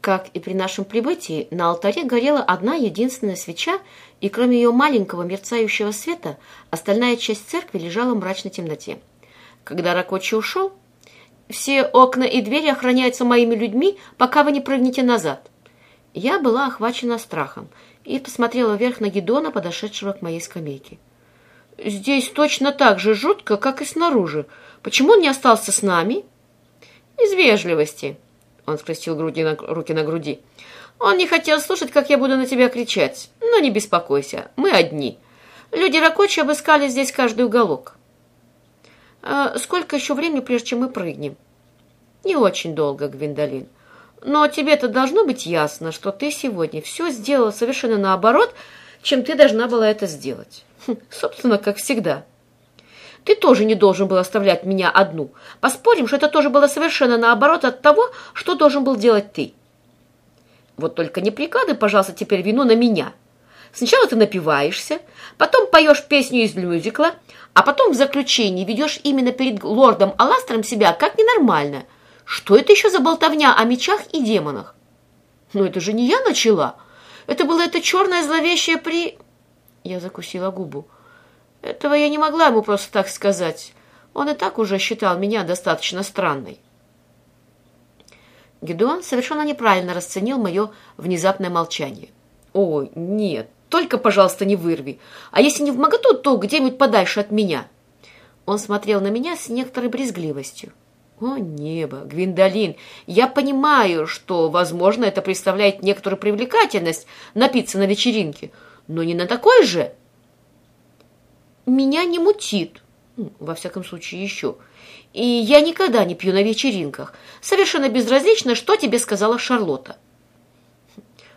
Как и при нашем прибытии, на алтаре горела одна единственная свеча, и кроме ее маленького мерцающего света, остальная часть церкви лежала в мрачной темноте. Когда Ракочи ушел, все окна и двери охраняются моими людьми, пока вы не прыгнете назад. Я была охвачена страхом и посмотрела вверх на Гедона, подошедшего к моей скамейке. Здесь точно так же жутко, как и снаружи. Почему он не остался с нами? Из вежливости. Он скрестил груди на, руки на груди. Он не хотел слушать, как я буду на тебя кричать. Но не беспокойся, мы одни. Люди Ракочи обыскали здесь каждый уголок. А сколько еще времени, прежде чем мы прыгнем? Не очень долго, Гвиндолин. Но тебе-то должно быть ясно, что ты сегодня все сделала совершенно наоборот, чем ты должна была это сделать. Хм, собственно, как всегда. Ты тоже не должен был оставлять меня одну. Поспорим, что это тоже было совершенно наоборот от того, что должен был делать ты. Вот только не прикладывай, пожалуйста, теперь вину на меня. Сначала ты напиваешься, потом поешь песню из мюзикла, а потом в заключении ведешь именно перед лордом Аластером себя как ненормально. Что это еще за болтовня о мечах и демонах? Но это же не я начала. Это было это черное зловещее при... Я закусила губу. Этого я не могла ему просто так сказать. Он и так уже считал меня достаточно странной. Гедеон совершенно неправильно расценил мое внезапное молчание. «Ой, нет, только, пожалуйста, не вырви. А если не в моготу, то где-нибудь подальше от меня». Он смотрел на меня с некоторой брезгливостью. «О, небо, Гвиндолин, я понимаю, что, возможно, это представляет некоторую привлекательность напиться на вечеринке, но не на такой же» меня не мутит, ну, во всяком случае еще. И я никогда не пью на вечеринках. Совершенно безразлично, что тебе сказала Шарлотта.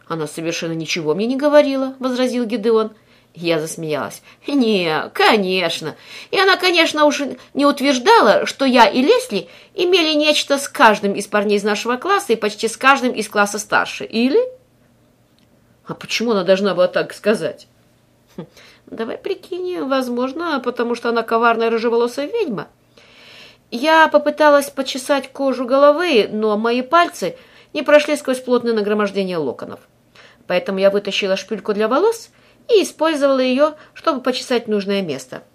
Она совершенно ничего мне не говорила, возразил Гедеон. Я засмеялась. «Не, конечно. И она, конечно, уже не утверждала, что я и Лесли имели нечто с каждым из парней из нашего класса и почти с каждым из класса старше. Или?» «А почему она должна была так сказать?» Давай прикинем, возможно, потому что она коварная рыжеволосая ведьма. Я попыталась почесать кожу головы, но мои пальцы не прошли сквозь плотное нагромождение локонов. Поэтому я вытащила шпильку для волос и использовала ее, чтобы почесать нужное место –